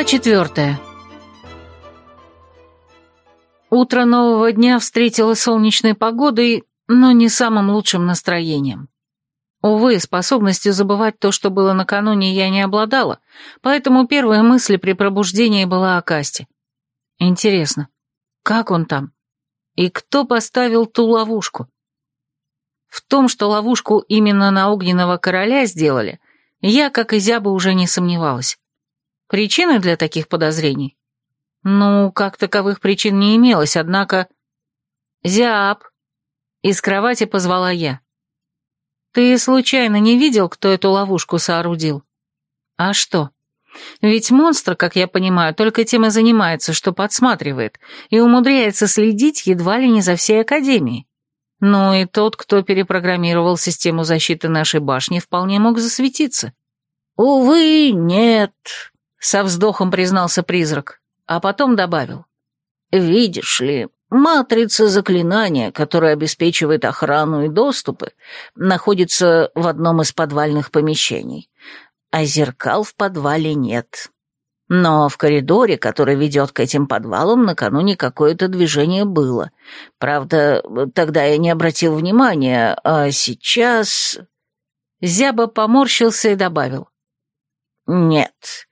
Глава четвертая. Утро нового дня встретило солнечной погодой, но не самым лучшим настроением. Увы, способностью забывать то, что было накануне, я не обладала, поэтому первая мысль при пробуждении была о Касте. Интересно, как он там? И кто поставил ту ловушку? В том, что ловушку именно на огненного короля сделали, я, как и зяба, уже не сомневалась. Причины для таких подозрений? Ну, как таковых причин не имелось, однако... «Зиап!» — из кровати позвала я. «Ты случайно не видел, кто эту ловушку соорудил?» «А что? Ведь монстр, как я понимаю, только тем и занимается, что подсматривает, и умудряется следить едва ли не за всей Академией. Ну и тот, кто перепрограммировал систему защиты нашей башни, вполне мог засветиться». «Увы, нет», со вздохом признался призрак, а потом добавил. «Видишь ли, матрица заклинания, которая обеспечивает охрану и доступы, находится в одном из подвальных помещений, а зеркал в подвале нет. Но в коридоре, который ведет к этим подвалам, накануне какое-то движение было. Правда, тогда я не обратил внимания, а сейчас...» Зяба поморщился и добавил. «Нет,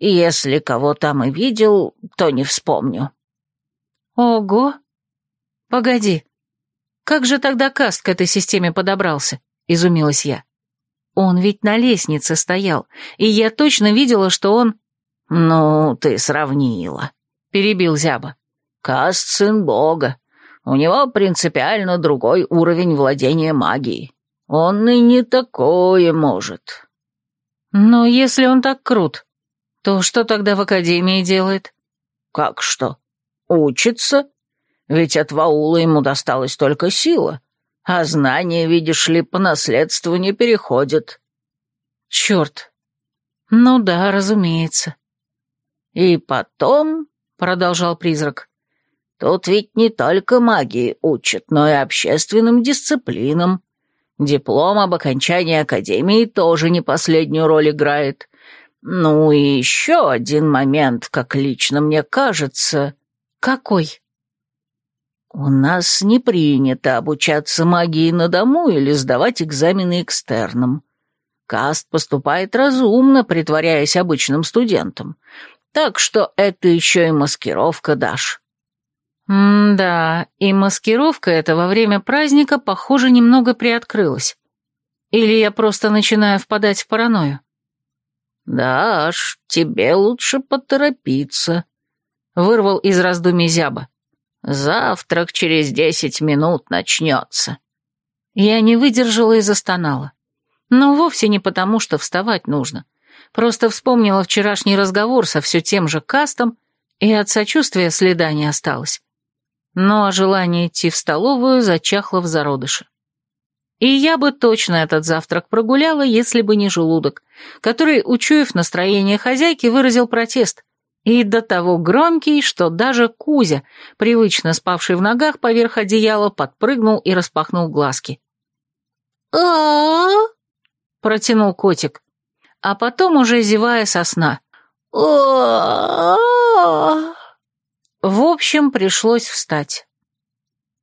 если кого там и видел, то не вспомню. Ого! Погоди. Как же тогда Каст к этой системе подобрался? Изумилась я. Он ведь на лестнице стоял, и я точно видела, что он... Ну, ты сравнила, перебил Зяба. Каст — сын бога. У него принципиально другой уровень владения магией. Он и не такое может. Но если он так крут, то что тогда в академии делает? Как что? Учится? Ведь от Ваула ему досталась только сила, а знания, видишь ли, по наследству не переходят. Черт. Ну да, разумеется. И потом, продолжал призрак, тут ведь не только магии учат, но и общественным дисциплинам. Диплом об окончании академии тоже не последнюю роль играет. Ну и еще один момент, как лично мне кажется. Какой? У нас не принято обучаться магии на дому или сдавать экзамены экстерном. Каст поступает разумно, притворяясь обычным студентом. Так что это еще и маскировка, Даш. М да, и маскировка эта во время праздника, похоже, немного приоткрылась. Или я просто начинаю впадать в паранойю? «Да аж, тебе лучше поторопиться», — вырвал из раздумий зяба. «Завтрак через десять минут начнется». Я не выдержала и застонала. Но вовсе не потому, что вставать нужно. Просто вспомнила вчерашний разговор со все тем же кастом, и от сочувствия следа не осталось. Но ну, а желание идти в столовую зачахло в зародыше. И я бы точно этот завтрак прогуляла, если бы не желудок, который, учуяв настроение хозяйки, выразил протест. И до того громкий, что даже Кузя, привычно спавший в ногах поверх одеяла, подпрыгнул и распахнул глазки. а протянул котик. А потом, уже зевая со сна. а В общем, пришлось встать.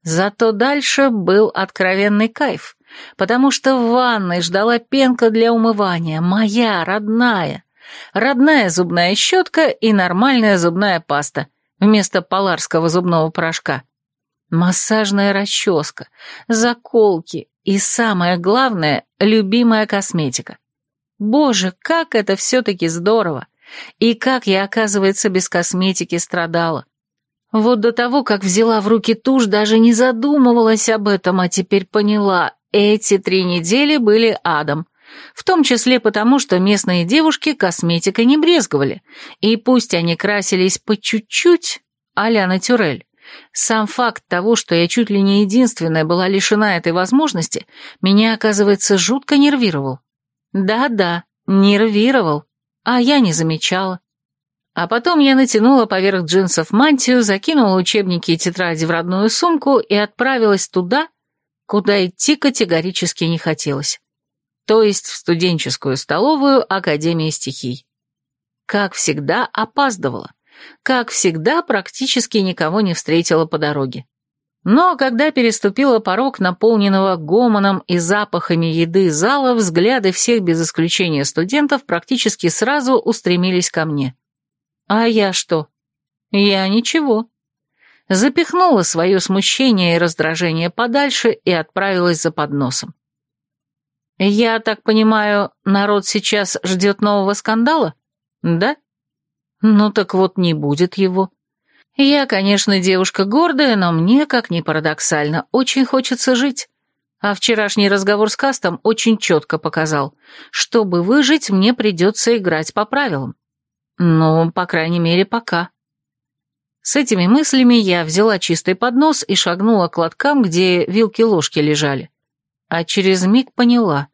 Зато дальше был откровенный кайф потому что в ванной ждала пенка для умывания, моя, родная, родная зубная щетка и нормальная зубная паста вместо поларского зубного порошка, массажная расческа, заколки и, самое главное, любимая косметика. Боже, как это все-таки здорово! И как я, оказывается, без косметики страдала. Вот до того, как взяла в руки тушь, даже не задумывалась об этом, а теперь поняла, эти три недели были адом. В том числе потому, что местные девушки косметикой не брезговали, и пусть они красились по чуть-чуть, а-ля натюрель, сам факт того, что я чуть ли не единственная была лишена этой возможности, меня, оказывается, жутко нервировал. Да-да, нервировал, а я не замечала. А потом я натянула поверх джинсов мантию, закинула учебники и тетради в родную сумку и отправилась туда, куда идти категорически не хотелось. То есть в студенческую столовую Академии стихий. Как всегда, опаздывала. Как всегда, практически никого не встретила по дороге. Но когда переступила порог наполненного гомоном и запахами еды зала, взгляды всех без исключения студентов практически сразу устремились ко мне. А я что? Я ничего запихнула свое смущение и раздражение подальше и отправилась за подносом. «Я так понимаю, народ сейчас ждет нового скандала? Да? Ну так вот не будет его. Я, конечно, девушка гордая, но мне, как ни парадоксально, очень хочется жить». А вчерашний разговор с Кастом очень четко показал, чтобы выжить, мне придется играть по правилам. Ну, по крайней мере, пока. С этими мыслями я взяла чистый поднос и шагнула к лоткам, где вилки-ложки лежали. А через миг поняла.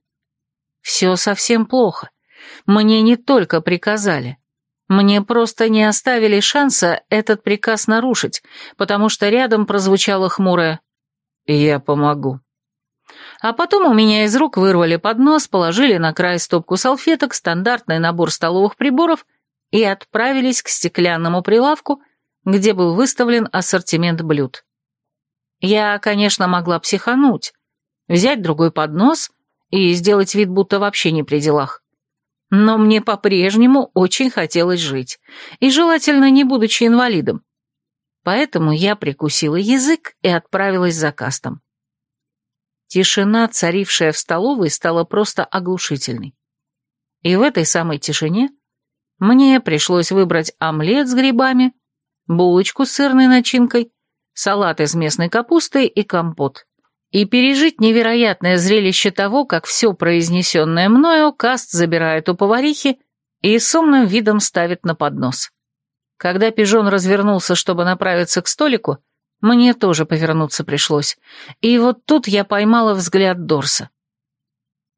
Все совсем плохо. Мне не только приказали. Мне просто не оставили шанса этот приказ нарушить, потому что рядом прозвучало хмурое «Я помогу». А потом у меня из рук вырвали поднос, положили на край стопку салфеток, стандартный набор столовых приборов и отправились к стеклянному прилавку, где был выставлен ассортимент блюд. Я, конечно, могла психануть, взять другой поднос и сделать вид, будто вообще не при делах. Но мне по-прежнему очень хотелось жить, и желательно не будучи инвалидом. Поэтому я прикусила язык и отправилась за кастом. Тишина, царившая в столовой, стала просто оглушительной. И в этой самой тишине мне пришлось выбрать омлет с грибами, булочку с сырной начинкой, салат из местной капусты и компот. И пережить невероятное зрелище того, как все произнесенное мною Каст забирает у поварихи и с умным видом ставит на поднос. Когда пижон развернулся, чтобы направиться к столику, мне тоже повернуться пришлось. И вот тут я поймала взгляд Дорса.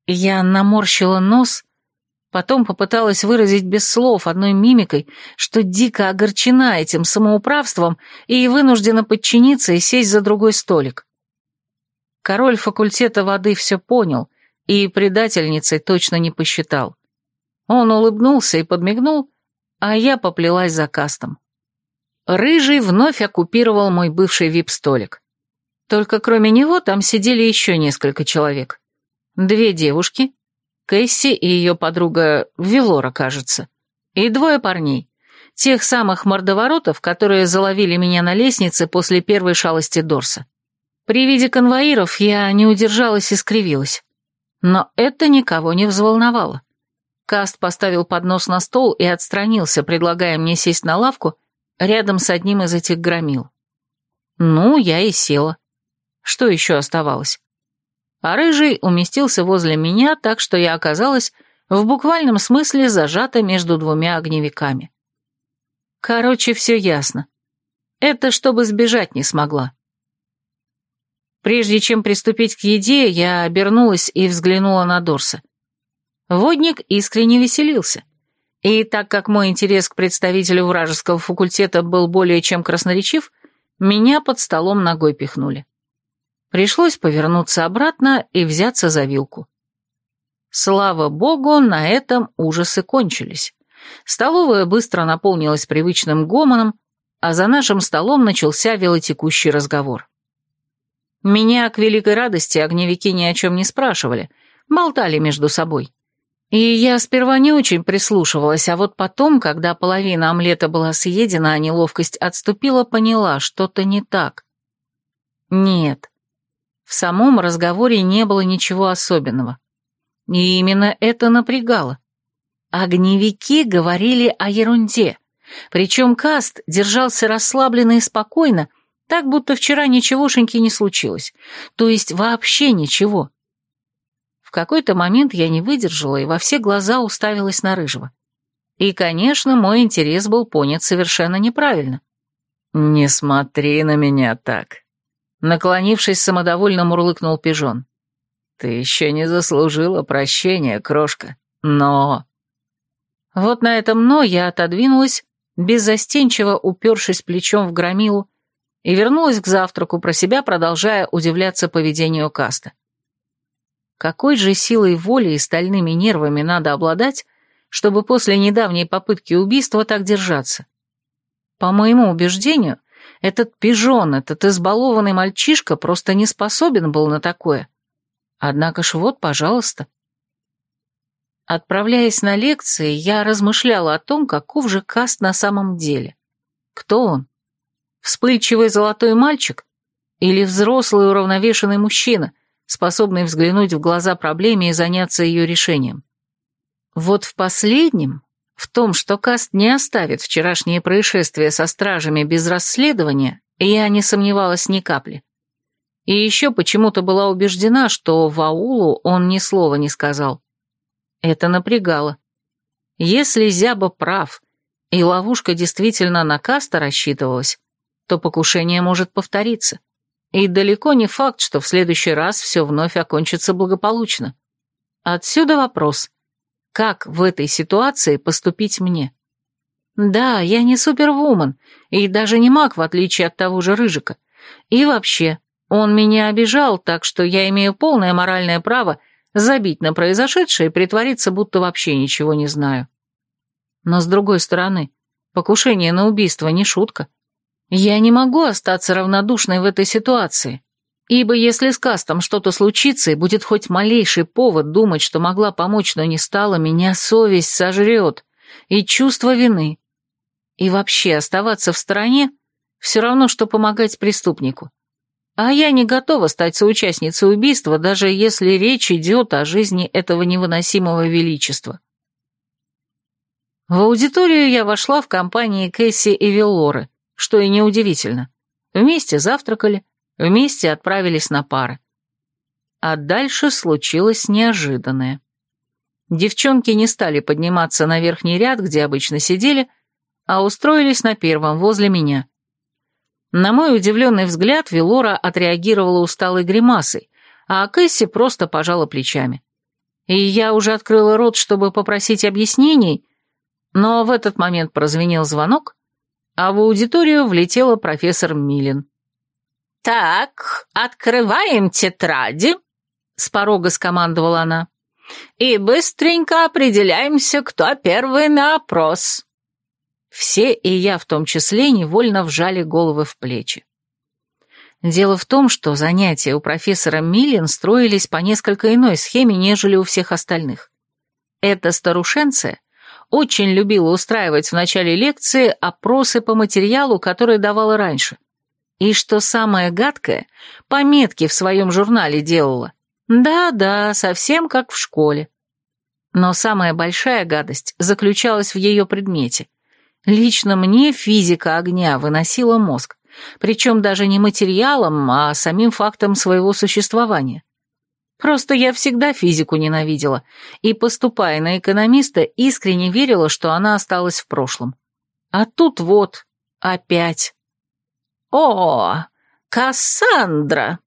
Я наморщила нос Потом попыталась выразить без слов, одной мимикой, что дико огорчена этим самоуправством и вынуждена подчиниться и сесть за другой столик. Король факультета воды все понял и предательницей точно не посчитал. Он улыбнулся и подмигнул, а я поплелась за кастом. Рыжий вновь оккупировал мой бывший вип-столик. Только кроме него там сидели еще несколько человек. Две девушки — Кэсси и ее подруга Велора, кажется. И двое парней. Тех самых мордоворотов, которые заловили меня на лестнице после первой шалости Дорса. При виде конвоиров я не удержалась и скривилась. Но это никого не взволновало. Каст поставил поднос на стол и отстранился, предлагая мне сесть на лавку рядом с одним из этих громил. Ну, я и села. Что еще оставалось? а рыжий уместился возле меня, так что я оказалась в буквальном смысле зажата между двумя огневиками. Короче, все ясно. Это чтобы сбежать не смогла. Прежде чем приступить к еде, я обернулась и взглянула на Дорса. Водник искренне веселился. И так как мой интерес к представителю вражеского факультета был более чем красноречив, меня под столом ногой пихнули. Пришлось повернуться обратно и взяться за вилку. Слава богу, на этом ужасы кончились. Столовая быстро наполнилась привычным гомоном, а за нашим столом начался велотекущий разговор. Меня, к великой радости, огневики ни о чем не спрашивали, болтали между собой. И я сперва не очень прислушивалась, а вот потом, когда половина омлета была съедена, а неловкость отступила, поняла, что-то не так. Нет, в самом разговоре не было ничего особенного. И именно это напрягало. Огневики говорили о ерунде. Причем Каст держался расслабленно и спокойно, так будто вчера ничегошеньки не случилось. То есть вообще ничего. В какой-то момент я не выдержала и во все глаза уставилась на Рыжего. И, конечно, мой интерес был понят совершенно неправильно. «Не смотри на меня так», Наклонившись, самодовольно мурлыкнул пижон. «Ты еще не заслужила прощения, крошка, но...» Вот на этом «но» я отодвинулась, беззастенчиво упершись плечом в громилу, и вернулась к завтраку, про себя продолжая удивляться поведению Каста. Какой же силой воли и стальными нервами надо обладать, чтобы после недавней попытки убийства так держаться? По моему убеждению, этот пижон, этот избалованный мальчишка просто не способен был на такое. Однако ж вот, пожалуйста. Отправляясь на лекции, я размышляла о том, каков же Каст на самом деле. Кто он? Вспыльчивый золотой мальчик? Или взрослый уравновешенный мужчина, способный взглянуть в глаза проблеме и заняться ее решением? Вот в последнем в том, что Каст не оставит вчерашнее происшествие со стражами без расследования, я не сомневалась ни капли. И еще почему-то была убеждена, что Ваулу он ни слова не сказал. Это напрягало. Если Зяба прав, и ловушка действительно на Каста рассчитывалась, то покушение может повториться. И далеко не факт, что в следующий раз все вновь окончится благополучно. Отсюда вопрос как в этой ситуации поступить мне. Да, я не супервумен, и даже не маг, в отличие от того же Рыжика. И вообще, он меня обижал, так что я имею полное моральное право забить на произошедшее и притвориться, будто вообще ничего не знаю. Но с другой стороны, покушение на убийство не шутка. Я не могу остаться равнодушной в этой ситуации. Ибо если с Кастом что-то случится и будет хоть малейший повод думать, что могла помочь, но не стала, меня совесть сожрет и чувство вины. И вообще оставаться в стороне все равно, что помогать преступнику. А я не готова стать соучастницей убийства, даже если речь идет о жизни этого невыносимого величества. В аудиторию я вошла в компании Кэсси и Веллоры, что и неудивительно. Вместе завтракали, Вместе отправились на пары. А дальше случилось неожиданное. Девчонки не стали подниматься на верхний ряд, где обычно сидели, а устроились на первом, возле меня. На мой удивленный взгляд Велора отреагировала усталой гримасой, а Кэсси просто пожала плечами. И я уже открыла рот, чтобы попросить объяснений, но в этот момент прозвенел звонок, а в аудиторию влетела профессор Милин. «Так, открываем тетради», — с порога скомандовала она, «и быстренько определяемся, кто первый на опрос». Все, и я в том числе, невольно вжали головы в плечи. Дело в том, что занятия у профессора Миллин строились по несколько иной схеме, нежели у всех остальных. Эта старушенция очень любила устраивать в начале лекции опросы по материалу, который давала раньше. И что самое гадкое, пометки в своем журнале делала. Да-да, совсем как в школе. Но самая большая гадость заключалась в ее предмете. Лично мне физика огня выносила мозг, причем даже не материалом, а самим фактом своего существования. Просто я всегда физику ненавидела, и, поступая на экономиста, искренне верила, что она осталась в прошлом. А тут вот, опять. «О, Кассандра!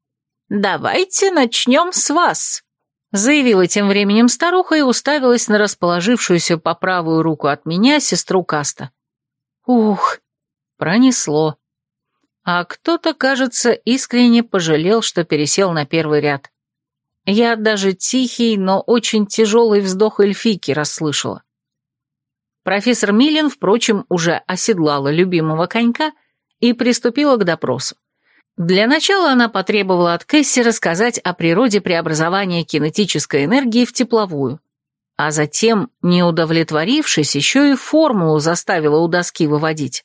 Давайте начнем с вас!» Заявила тем временем старуха и уставилась на расположившуюся по правую руку от меня сестру Каста. «Ух, пронесло!» А кто-то, кажется, искренне пожалел, что пересел на первый ряд. Я даже тихий, но очень тяжелый вздох эльфики расслышала. Профессор Милин, впрочем, уже оседлала любимого конька — и приступила к допросу. Для начала она потребовала от Кэсси рассказать о природе преобразования кинетической энергии в тепловую, а затем, не удовлетворившись, еще и формулу заставила у доски выводить.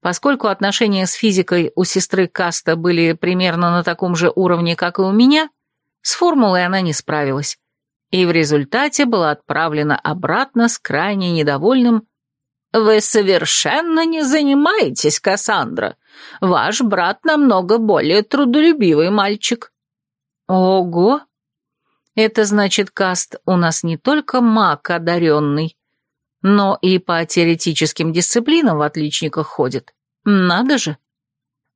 Поскольку отношения с физикой у сестры Каста были примерно на таком же уровне, как и у меня, с формулой она не справилась, и в результате была отправлена обратно с крайне недовольным «Вы совершенно не занимаетесь, Кассандра. Ваш брат намного более трудолюбивый мальчик». «Ого! Это значит, Каст у нас не только маг одаренный, но и по теоретическим дисциплинам в отличниках ходит. Надо же!»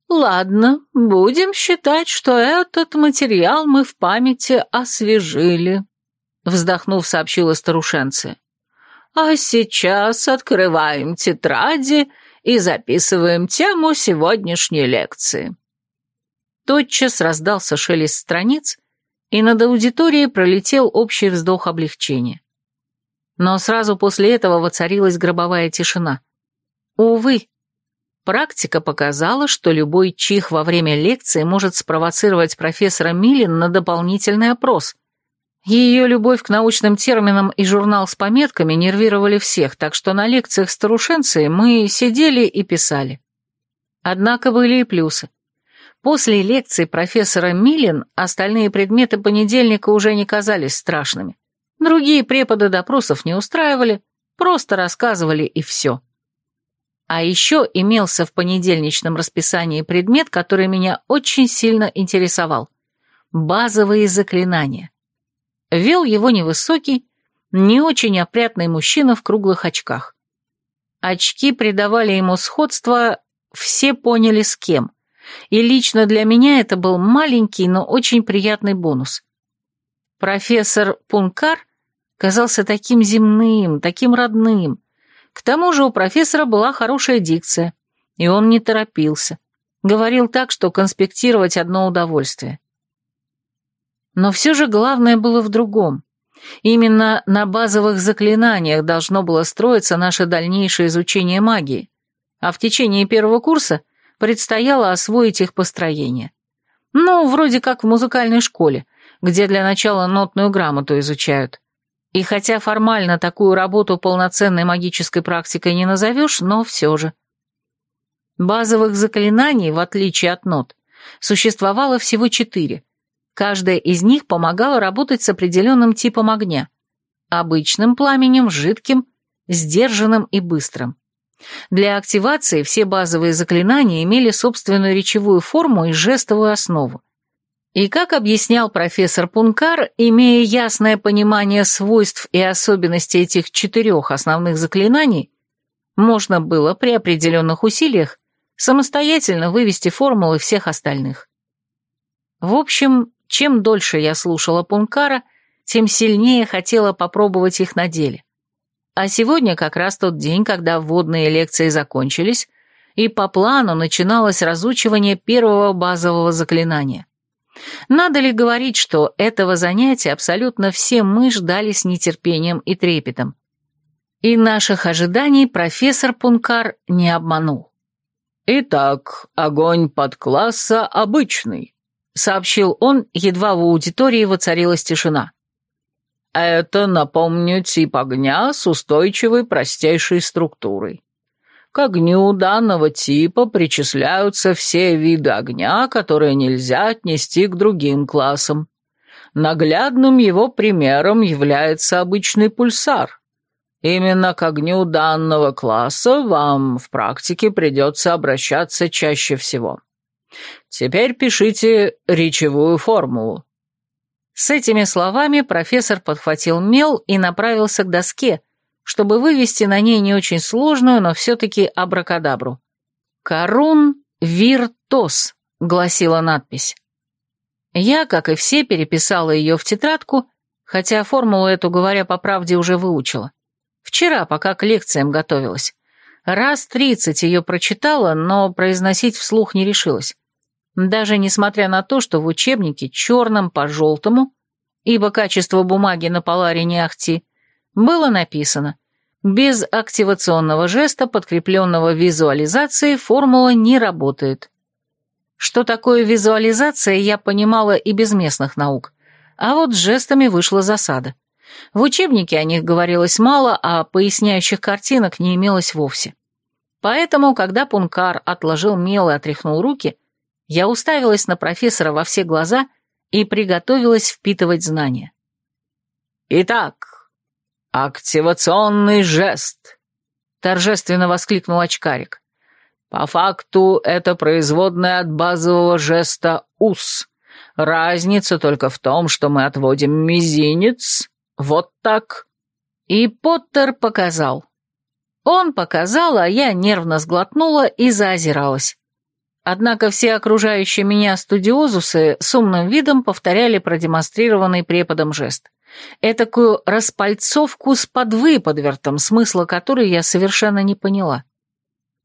«Ладно, будем считать, что этот материал мы в памяти освежили», — вздохнув, сообщила старушенция. А сейчас открываем тетради и записываем тему сегодняшней лекции. Тотчас раздался шелест страниц, и над аудиторией пролетел общий вздох облегчения. Но сразу после этого воцарилась гробовая тишина. Увы, практика показала, что любой чих во время лекции может спровоцировать профессора Милин на дополнительный опрос – ее любовь к научным терминам и журнал с пометками нервировали всех, так что на лекциях старушенции мы сидели и писали. Однако были и плюсы. После лекции профессора Милин остальные предметы понедельника уже не казались страшными. Другие преподы допросов не устраивали, просто рассказывали и все. А еще имелся в понедельничном расписании предмет, который меня очень сильно интересовал. Базовые заклинания. Вел его невысокий, не очень опрятный мужчина в круглых очках. Очки придавали ему сходство, все поняли с кем. И лично для меня это был маленький, но очень приятный бонус. Профессор Пункар казался таким земным, таким родным. К тому же у профессора была хорошая дикция, и он не торопился. Говорил так, что конспектировать одно удовольствие. Но все же главное было в другом. Именно на базовых заклинаниях должно было строиться наше дальнейшее изучение магии, а в течение первого курса предстояло освоить их построение. Ну, вроде как в музыкальной школе, где для начала нотную грамоту изучают. И хотя формально такую работу полноценной магической практикой не назовешь, но все же. Базовых заклинаний, в отличие от нот, существовало всего четыре – Каждая из них помогала работать с определенным типом огня. Обычным пламенем, жидким, сдержанным и быстрым. Для активации все базовые заклинания имели собственную речевую форму и жестовую основу. И как объяснял профессор Пункар, имея ясное понимание свойств и особенностей этих четырех основных заклинаний, можно было при определенных усилиях самостоятельно вывести формулы всех остальных. В общем, чем дольше я слушала Пункара, тем сильнее хотела попробовать их на деле. А сегодня как раз тот день, когда вводные лекции закончились, и по плану начиналось разучивание первого базового заклинания. Надо ли говорить, что этого занятия абсолютно все мы ждали с нетерпением и трепетом. И наших ожиданий профессор Пункар не обманул. «Итак, огонь под класса обычный», — сообщил он, едва в аудитории воцарилась тишина. «Это, напомню, тип огня с устойчивой простейшей структурой. К огню данного типа причисляются все виды огня, которые нельзя отнести к другим классам. Наглядным его примером является обычный пульсар. Именно к огню данного класса вам в практике придется обращаться чаще всего». Теперь пишите речевую формулу». С этими словами профессор подхватил мел и направился к доске, чтобы вывести на ней не очень сложную, но все-таки абракадабру. «Корун виртос», — гласила надпись. Я, как и все, переписала ее в тетрадку, хотя формулу эту, говоря по правде, уже выучила. Вчера, пока к лекциям готовилась. Раз тридцать ее прочитала, но произносить вслух не решилась даже несмотря на то, что в учебнике черным по желтому, ибо качество бумаги на поларе не ахти, было написано «Без активационного жеста, подкрепленного визуализацией, формула не работает». Что такое визуализация, я понимала и без местных наук, а вот с жестами вышла засада. В учебнике о них говорилось мало, а поясняющих картинок не имелось вовсе. Поэтому, когда Пункар отложил мел и отряхнул руки, я уставилась на профессора во все глаза и приготовилась впитывать знания. «Итак, активационный жест», — торжественно воскликнул очкарик. «По факту это производное от базового жеста «ус». Разница только в том, что мы отводим мизинец. Вот так». И Поттер показал. Он показал, а я нервно сглотнула и заозиралась. Однако все окружающие меня студиозусы с умным видом повторяли продемонстрированный преподом жест. Этакую распальцовку с подвыподвертом, смысла которой я совершенно не поняла.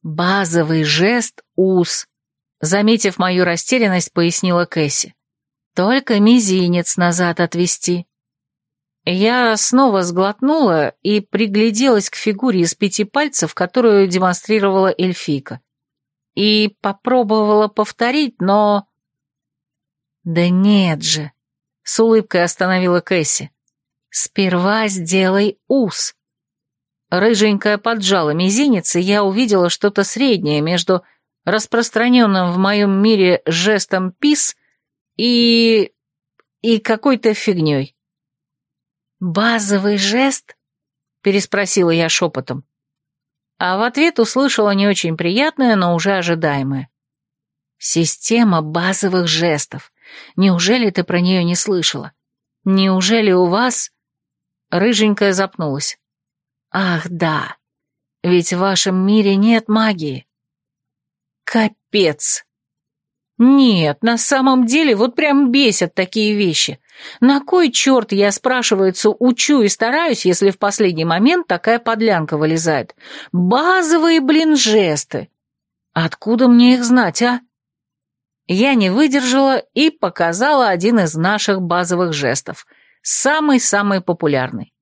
«Базовый жест ус», — заметив мою растерянность, пояснила Кэсси. «Только мизинец назад отвести». Я снова сглотнула и пригляделась к фигуре из пяти пальцев, которую демонстрировала эльфийка и попробовала повторить, но... «Да нет же!» — с улыбкой остановила Кэсси. «Сперва сделай ус». Рыженькая поджала мизинец, и я увидела что-то среднее между распространенным в моем мире жестом «пис» и... и какой-то фигней. «Базовый жест?» — переспросила я шепотом а в ответ услышала не очень приятное, но уже ожидаемое. «Система базовых жестов. Неужели ты про нее не слышала? Неужели у вас...» Рыженькая запнулась. «Ах, да. Ведь в вашем мире нет магии». «Капец!» Нет, на самом деле вот прям бесят такие вещи. На кой черт, я спрашивается, учу и стараюсь, если в последний момент такая подлянка вылезает? Базовые, блин, жесты. Откуда мне их знать, а? Я не выдержала и показала один из наших базовых жестов, самый-самый популярный.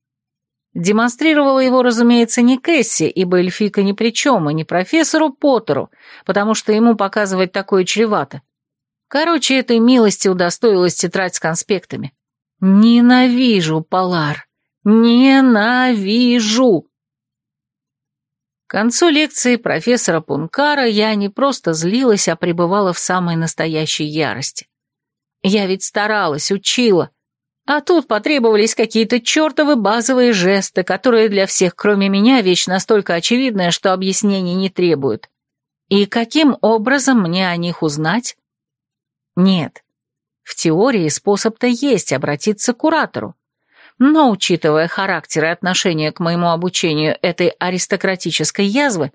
Демонстрировала его, разумеется, не Кэсси, ибо эльфика ни при чем, и не профессору Поттеру, потому что ему показывать такое чревато. Короче, этой милости удостоилась тетрадь с конспектами. «Ненавижу, Полар! Ненавижу!» К концу лекции профессора Пункара я не просто злилась, а пребывала в самой настоящей ярости. Я ведь старалась, учила, а тут потребовались какие-то чертовы базовые жесты, которые для всех, кроме меня, вещь настолько очевидная, что объяснений не требуют. И каким образом мне о них узнать? Нет. В теории способ-то есть обратиться к куратору. Но, учитывая характер и отношение к моему обучению этой аристократической язвы,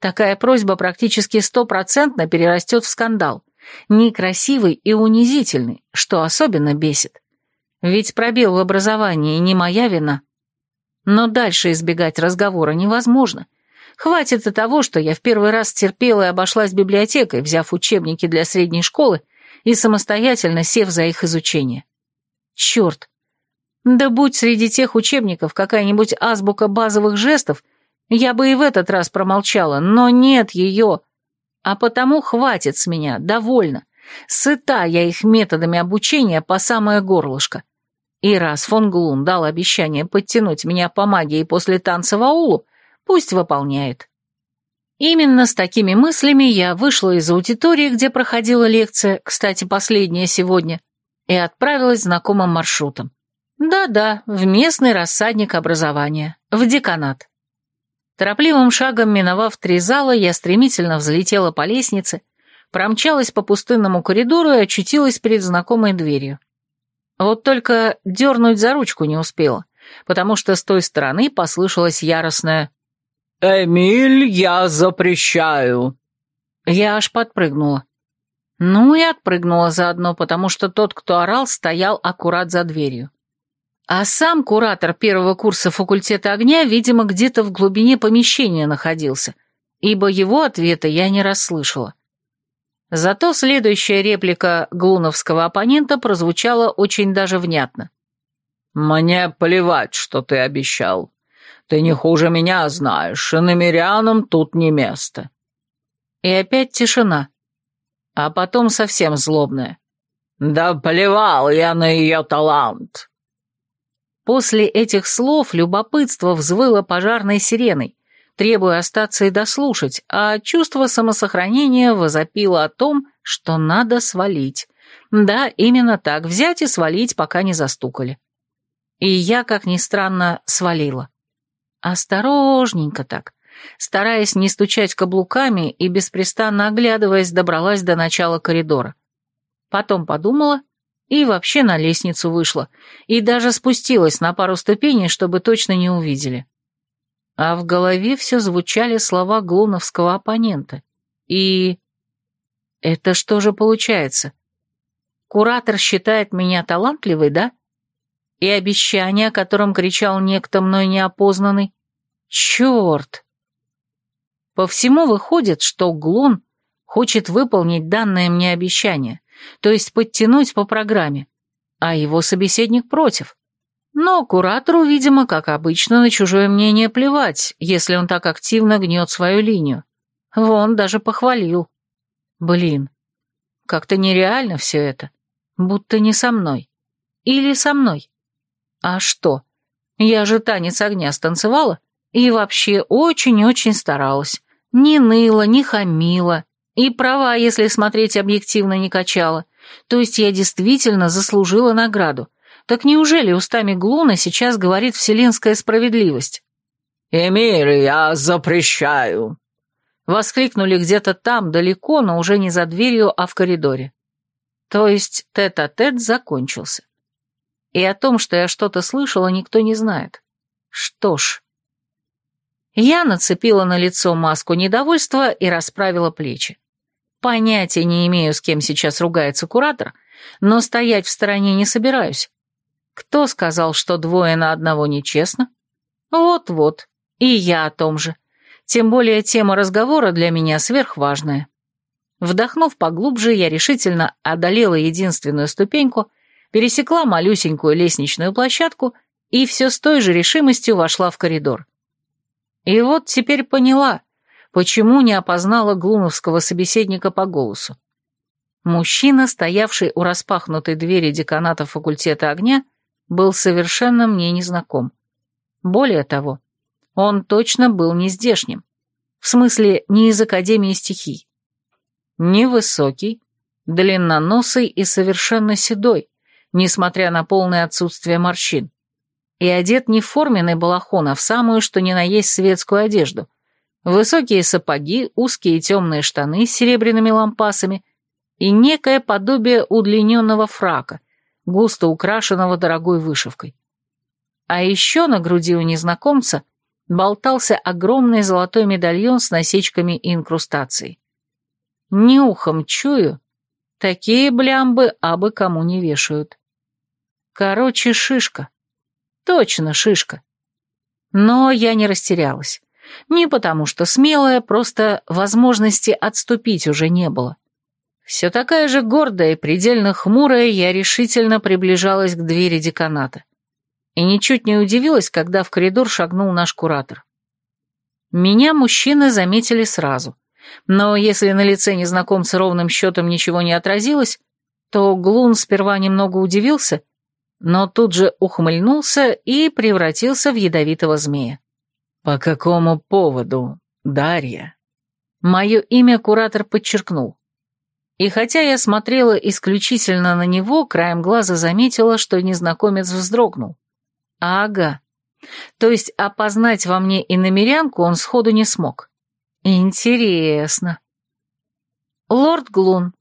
такая просьба практически стопроцентно перерастет в скандал, некрасивый и унизительный, что особенно бесит. Ведь пробел в образовании не моя вина. Но дальше избегать разговора невозможно. Хватит и того, что я в первый раз терпела и обошлась библиотекой, взяв учебники для средней школы и самостоятельно сев за их изучение. Черт! Да будь среди тех учебников какая-нибудь азбука базовых жестов, я бы и в этот раз промолчала, но нет ее. А потому хватит с меня, довольно. Сыта я их методами обучения по самое горлышко. И раз фон Глун дал обещание подтянуть меня по магии после танца в аулу, пусть выполняет. Именно с такими мыслями я вышла из аудитории, где проходила лекция, кстати, последняя сегодня, и отправилась знакомым маршрутом. Да-да, в местный рассадник образования, в деканат. Торопливым шагом миновав три зала, я стремительно взлетела по лестнице, промчалась по пустынному коридору и очутилась перед знакомой дверью. А вот только дернуть за ручку не успел, потому что с той стороны послышалось яростное «Эмиль, я запрещаю!» Я аж подпрыгнула. Ну и отпрыгнула заодно, потому что тот, кто орал, стоял аккурат за дверью. А сам куратор первого курса факультета огня, видимо, где-то в глубине помещения находился, ибо его ответа я не расслышала. Зато следующая реплика глуновского оппонента прозвучала очень даже внятно. «Мне плевать, что ты обещал. Ты не хуже меня знаешь, и намерянам тут не место». И опять тишина. А потом совсем злобная. «Да плевал я на ее талант!» После этих слов любопытство взвыло пожарной сиреной, требуя остаться и дослушать, а чувство самосохранения возопило о том, что надо свалить. Да, именно так, взять и свалить, пока не застукали. И я, как ни странно, свалила. Осторожненько так, стараясь не стучать каблуками и беспрестанно оглядываясь, добралась до начала коридора. Потом подумала и вообще на лестницу вышла, и даже спустилась на пару ступеней, чтобы точно не увидели а в голове все звучали слова глоновского оппонента. И... Это что же получается? Куратор считает меня талантливой, да? И обещание, о котором кричал некто мной неопознанный. Черт! По всему выходит, что Глон хочет выполнить данное мне обещание, то есть подтянуть по программе, а его собеседник против. Но куратору, видимо, как обычно, на чужое мнение плевать, если он так активно гнет свою линию. Вон даже похвалил. Блин, как-то нереально все это. Будто не со мной. Или со мной. А что? Я же танец огня станцевала и вообще очень-очень старалась. Не ныла, не хамила. И права, если смотреть объективно, не качала. То есть я действительно заслужила награду. Так неужели устами Глуна сейчас говорит вселенская справедливость? «Эмири, я запрещаю!» Воскликнули где-то там, далеко, но уже не за дверью, а в коридоре. То есть тет-а-тет -тет закончился. И о том, что я что-то слышала, никто не знает. Что ж... Я нацепила на лицо маску недовольства и расправила плечи. Понятия не имею, с кем сейчас ругается куратор, но стоять в стороне не собираюсь. Кто сказал, что двое на одного нечестно? Вот-вот, и я о том же. Тем более тема разговора для меня сверхважная. Вдохнув поглубже, я решительно одолела единственную ступеньку, пересекла малюсенькую лестничную площадку и все с той же решимостью вошла в коридор. И вот теперь поняла, почему не опознала глумовского собеседника по голосу. Мужчина, стоявший у распахнутой двери деканата факультета огня, был совершенно мне незнаком. Более того, он точно был не здешним. В смысле, не из Академии стихий. Невысокий, длинноносый и совершенно седой, несмотря на полное отсутствие морщин. И одет не в форменный балахон, а в самую, что ни на есть, светскую одежду. Высокие сапоги, узкие темные штаны с серебряными лампасами и некое подобие удлиненного фрака – густо украшенного дорогой вышивкой. А еще на груди у незнакомца болтался огромный золотой медальон с насечками и инкрустацией. Нюхом чую, такие блямбы абы кому не вешают. Короче, шишка. Точно шишка. Но я не растерялась. Не потому что смелая, просто возможности отступить уже не было. Все такая же гордая и предельно хмурая, я решительно приближалась к двери деканата. И ничуть не удивилась, когда в коридор шагнул наш куратор. Меня мужчины заметили сразу. Но если на лице незнакомца ровным счетом ничего не отразилось, то Глун сперва немного удивился, но тут же ухмыльнулся и превратился в ядовитого змея. «По какому поводу, Дарья?» Мое имя куратор подчеркнул. И хотя я смотрела исключительно на него, краем глаза заметила, что незнакомец вздрогнул. Ага. То есть опознать во мне и намерянку он сходу не смог. Интересно. Лорд Глун,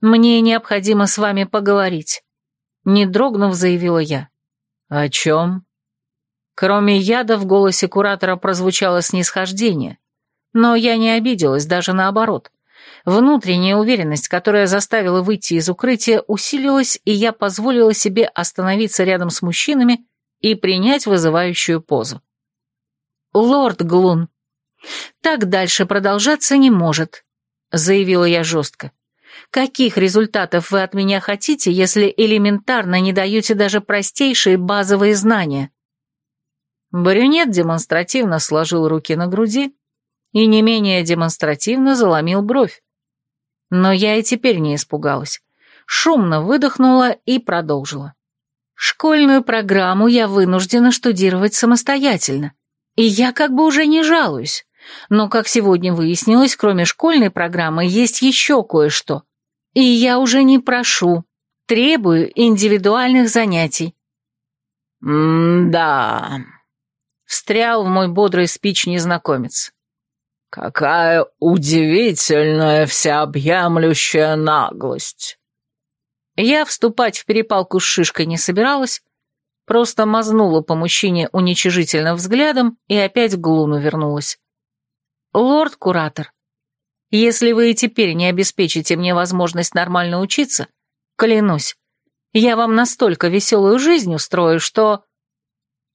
мне необходимо с вами поговорить. Не дрогнув, заявила я. О чем? Кроме яда в голосе куратора прозвучало снисхождение. Но я не обиделась, даже наоборот. Внутренняя уверенность, которая заставила выйти из укрытия, усилилась, и я позволила себе остановиться рядом с мужчинами и принять вызывающую позу. «Лорд Глун, так дальше продолжаться не может», — заявила я жестко. «Каких результатов вы от меня хотите, если элементарно не даете даже простейшие базовые знания?» Барюнет демонстративно сложил руки на груди и не менее демонстративно заломил бровь, но я и теперь не испугалась. Шумно выдохнула и продолжила. Школьную программу я вынуждена штудировать самостоятельно. И я как бы уже не жалуюсь. Но, как сегодня выяснилось, кроме школьной программы есть еще кое-что. И я уже не прошу, требую индивидуальных занятий. «М-да», — встрял в мой бодрый спич незнакомец. Какая удивительная всеобъемлющая наглость! Я вступать в перепалку с шишкой не собиралась, просто мазнула по мужчине уничижительным взглядом и опять к Глуну вернулась. «Лорд-куратор, если вы и теперь не обеспечите мне возможность нормально учиться, клянусь, я вам настолько веселую жизнь устрою, что...»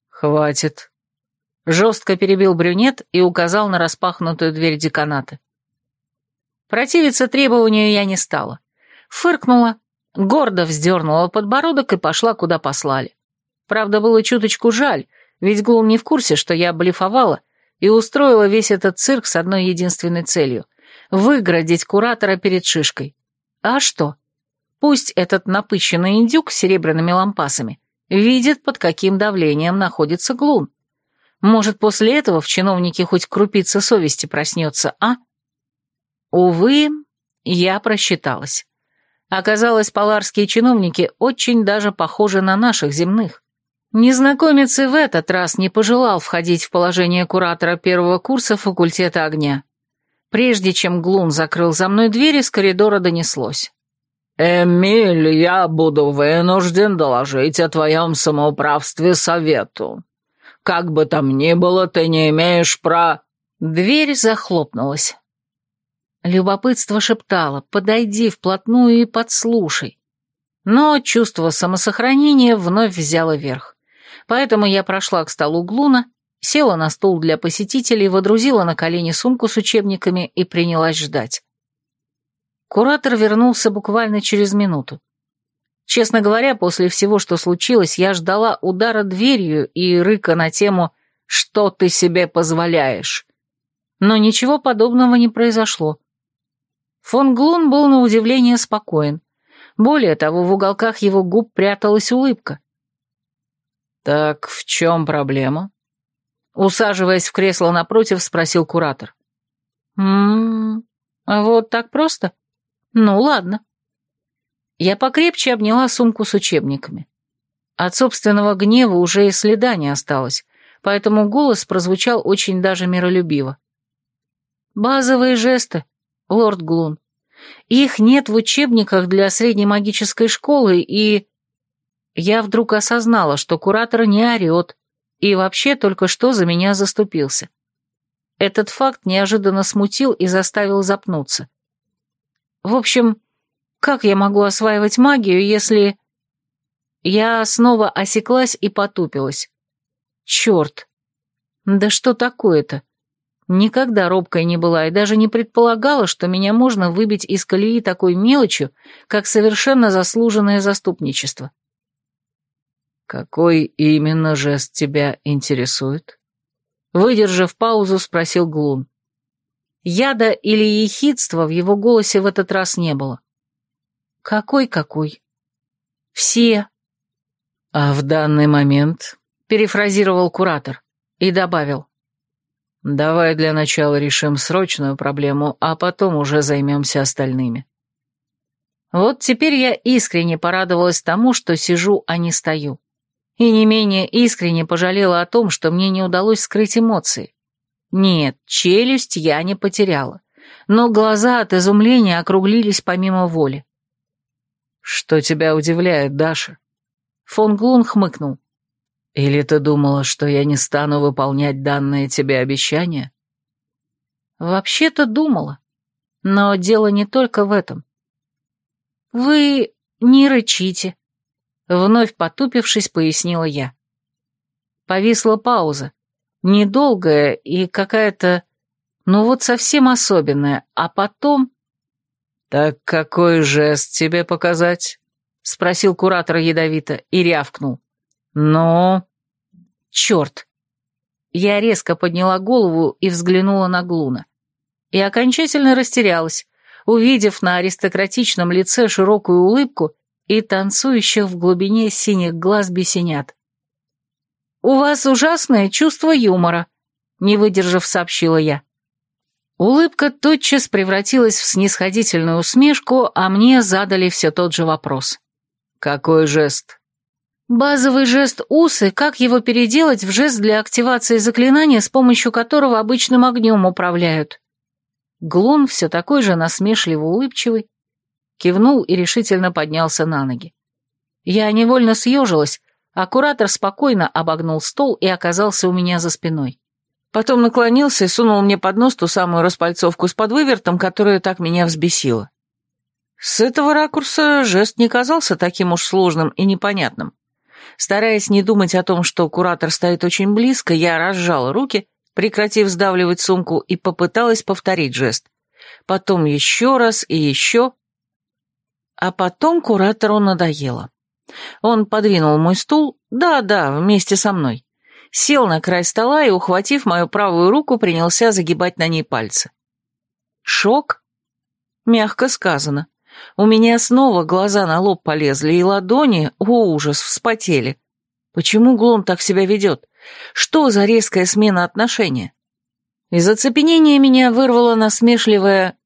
«Хватит», Жестко перебил брюнет и указал на распахнутую дверь деканата. Противиться требованию я не стала. Фыркнула, гордо вздернула подбородок и пошла, куда послали. Правда, было чуточку жаль, ведь Гул не в курсе, что я блефовала и устроила весь этот цирк с одной единственной целью — выградить куратора перед шишкой. А что? Пусть этот напыщенный индюк с серебряными лампасами видит, под каким давлением находится Глун. Может, после этого в чиновнике хоть крупица совести проснется, а? Увы, я просчиталась. Оказалось, поларские чиновники очень даже похожи на наших земных. Незнакомец и в этот раз не пожелал входить в положение куратора первого курса факультета огня. Прежде чем Глун закрыл за мной дверь, из коридора донеслось. «Эмиль, я буду вынужден доложить о твоем самоуправстве совету». Как бы там ни было, ты не имеешь про...» Дверь захлопнулась. Любопытство шептало «Подойди вплотную и подслушай». Но чувство самосохранения вновь взяло верх. Поэтому я прошла к столу Глуна, села на стул для посетителей, водрузила на колени сумку с учебниками и принялась ждать. Куратор вернулся буквально через минуту. Честно говоря, после всего, что случилось, я ждала удара дверью и рыка на тему «Что ты себе позволяешь?». Но ничего подобного не произошло. Фон Глун был на удивление спокоен. Более того, в уголках его губ пряталась улыбка. «Так в чем проблема?» Усаживаясь в кресло напротив, спросил куратор. м м вот так просто? Ну, ладно». Я покрепче обняла сумку с учебниками. От собственного гнева уже и следа не осталось, поэтому голос прозвучал очень даже миролюбиво. «Базовые жесты, лорд Глун. Их нет в учебниках для средней магической школы, и...» Я вдруг осознала, что куратор не орет и вообще только что за меня заступился. Этот факт неожиданно смутил и заставил запнуться. В общем, как я могу осваивать магию, если...» Я снова осеклась и потупилась. «Черт! Да что такое-то? Никогда робкой не была и даже не предполагала, что меня можно выбить из колеи такой мелочью, как совершенно заслуженное заступничество». «Какой именно жест тебя интересует?» Выдержав паузу, спросил Глун. Яда или ехидства в его голосе в этот раз не было. Какой-какой? Все. А в данный момент, перефразировал куратор и добавил. Давай для начала решим срочную проблему, а потом уже займемся остальными. Вот теперь я искренне порадовалась тому, что сижу, а не стою. И не менее искренне пожалела о том, что мне не удалось скрыть эмоции. Нет, челюсть я не потеряла, но глаза от изумления округлились помимо воли. «Что тебя удивляет, Даша?» Фон Глун хмыкнул. «Или ты думала, что я не стану выполнять данное тебе обещание?» «Вообще-то думала. Но дело не только в этом. Вы не рычите», — вновь потупившись, пояснила я. Повисла пауза. Недолгая и какая-то, ну вот совсем особенная, а потом... «Так какой жест тебе показать?» — спросил куратор ядовито и рявкнул. «Ну?» «Черт!» Я резко подняла голову и взглянула на Глуна. И окончательно растерялась, увидев на аристократичном лице широкую улыбку и танцующих в глубине синих глаз бесенят. «У вас ужасное чувство юмора», — не выдержав, сообщила я. Улыбка тотчас превратилась в снисходительную усмешку, а мне задали все тот же вопрос. «Какой жест?» Базовый жест усы, как его переделать в жест для активации заклинания, с помощью которого обычным огнем управляют. Глун, все такой же насмешливо улыбчивый, кивнул и решительно поднялся на ноги. Я невольно съежилась, а куратор спокойно обогнул стол и оказался у меня за спиной. Потом наклонился и сунул мне под нос ту самую распальцовку с подвывертом, которая так меня взбесила. С этого ракурса жест не казался таким уж сложным и непонятным. Стараясь не думать о том, что куратор стоит очень близко, я разжала руки, прекратив сдавливать сумку, и попыталась повторить жест. Потом еще раз и еще. А потом куратору надоело. Он подвинул мой стул, да-да, вместе со мной сел на край стола и, ухватив мою правую руку, принялся загибать на ней пальцы. Шок? Мягко сказано. У меня снова глаза на лоб полезли, и ладони, о ужас, вспотели. Почему Глом так себя ведет? Что за резкая смена отношения? Из оцепенения меня вырвало насмешливое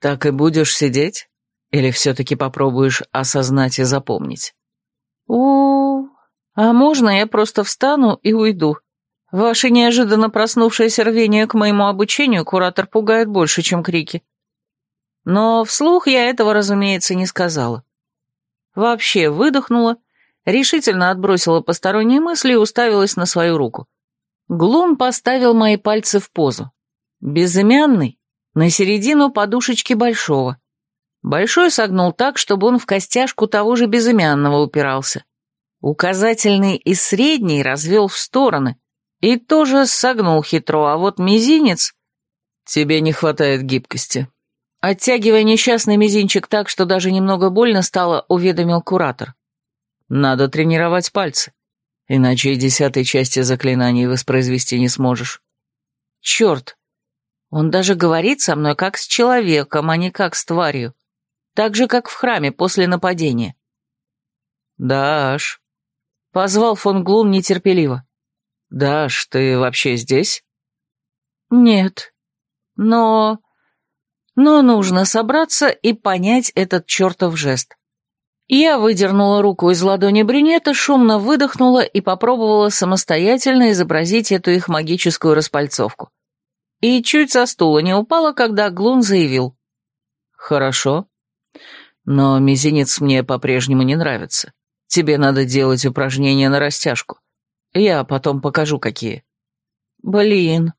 «Так и будешь сидеть? Или все-таки попробуешь осознать и запомнить?» «У-у-у!» «А можно я просто встану и уйду? Ваше неожиданно проснувшееся рвение к моему обучению куратор пугает больше, чем крики». Но вслух я этого, разумеется, не сказала. Вообще выдохнула, решительно отбросила посторонние мысли и уставилась на свою руку. Глум поставил мои пальцы в позу. Безымянный, на середину подушечки большого. Большой согнул так, чтобы он в костяшку того же безымянного упирался. Указательный и средний развел в стороны и тоже согнул хитро, а вот мизинец... Тебе не хватает гибкости. Оттягивая несчастный мизинчик так, что даже немного больно стало, уведомил куратор. Надо тренировать пальцы, иначе и десятой части заклинаний воспроизвести не сможешь. Черт, он даже говорит со мной как с человеком, а не как с тварью. Так же, как в храме после нападения. «Даш», Позвал фон Глум нетерпеливо. «Даш, ты вообще здесь?» «Нет. Но... Но нужно собраться и понять этот чертов жест». Я выдернула руку из ладони брюнета, шумно выдохнула и попробовала самостоятельно изобразить эту их магическую распальцовку. И чуть со стула не упала, когда Глун заявил. «Хорошо. Но мизинец мне по-прежнему не нравится. Тебе надо делать упражнения на растяжку. Я потом покажу, какие». «Блин».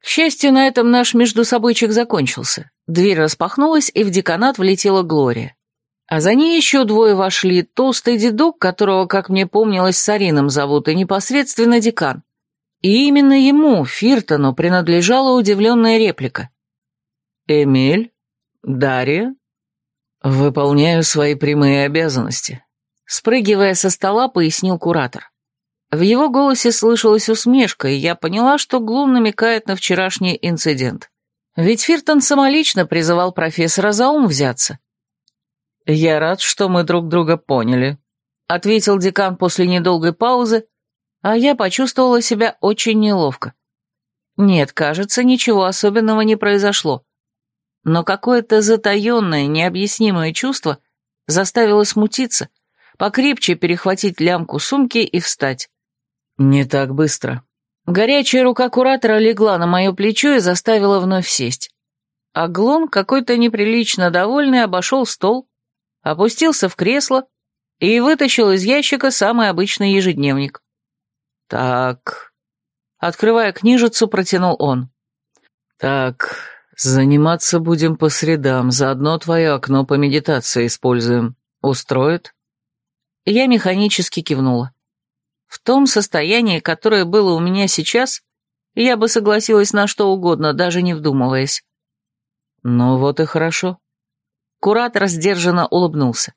К счастью, на этом наш междусобойчик закончился. Дверь распахнулась, и в деканат влетела Глория. А за ней еще двое вошли, толстый дедок, которого, как мне помнилось, Сарином зовут, и непосредственно декан. И именно ему, Фиртону, принадлежала удивленная реплика. «Эмиль? Дарья?» «Выполняю свои прямые обязанности. Спрыгивая со стола, пояснил куратор. В его голосе слышалась усмешка, и я поняла, что Глум намекает на вчерашний инцидент. Ведь Фиртон самолично призывал профессора за ум взяться. «Я рад, что мы друг друга поняли», — ответил декан после недолгой паузы, а я почувствовала себя очень неловко. Нет, кажется, ничего особенного не произошло. Но какое-то затаенное, необъяснимое чувство заставило смутиться, покрепче перехватить лямку сумки и встать. «Не так быстро». Горячая рука куратора легла на мое плечо и заставила вновь сесть. Аглон, какой-то неприлично довольный, обошел стол, опустился в кресло и вытащил из ящика самый обычный ежедневник. «Так...» Открывая книжицу, протянул он. «Так, заниматься будем по средам, заодно твое окно по медитации используем. Устроит?» Я механически кивнула. В том состоянии, которое было у меня сейчас, я бы согласилась на что угодно, даже не вдумываясь. Ну вот и хорошо. Куратор сдержанно улыбнулся.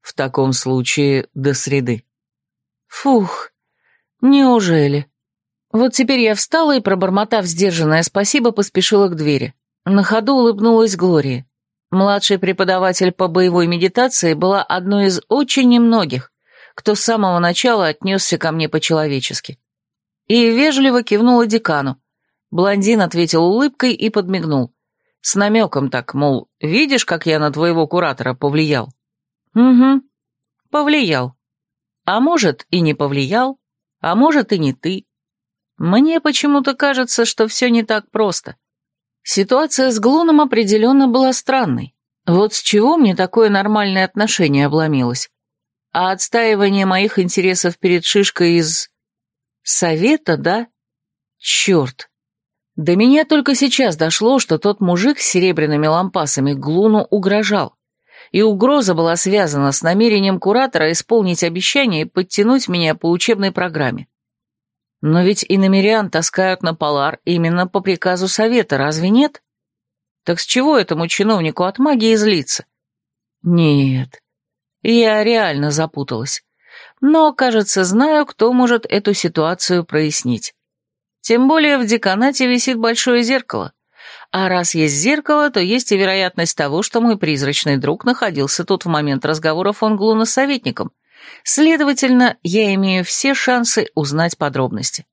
В таком случае до среды. Фух, неужели? Вот теперь я встала и, пробормотав сдержанное спасибо, поспешила к двери. На ходу улыбнулась Глория. Младший преподаватель по боевой медитации была одной из очень немногих, кто с самого начала отнесся ко мне по-человечески. И вежливо кивнула декану. Блондин ответил улыбкой и подмигнул. С намеком так, мол, видишь, как я на твоего куратора повлиял? Угу, повлиял. А может, и не повлиял, а может, и не ты. Мне почему-то кажется, что все не так просто. Ситуация с Глоном определенно была странной. Вот с чего мне такое нормальное отношение обломилось? А отстаивание моих интересов перед Шишкой из... Совета, да? Черт. До меня только сейчас дошло, что тот мужик с серебряными лампасами Глуну угрожал. И угроза была связана с намерением куратора исполнить обещание и подтянуть меня по учебной программе. Но ведь и намерян таскают на Полар именно по приказу Совета, разве нет? Так с чего этому чиновнику от магии злиться? Нет, я реально запуталась. Но, кажется, знаю, кто может эту ситуацию прояснить. Тем более в деканате висит большое зеркало. А раз есть зеркало, то есть и вероятность того, что мой призрачный друг находился тут в момент разговора фон Глуна с советником — Следовательно, я имею все шансы узнать подробности.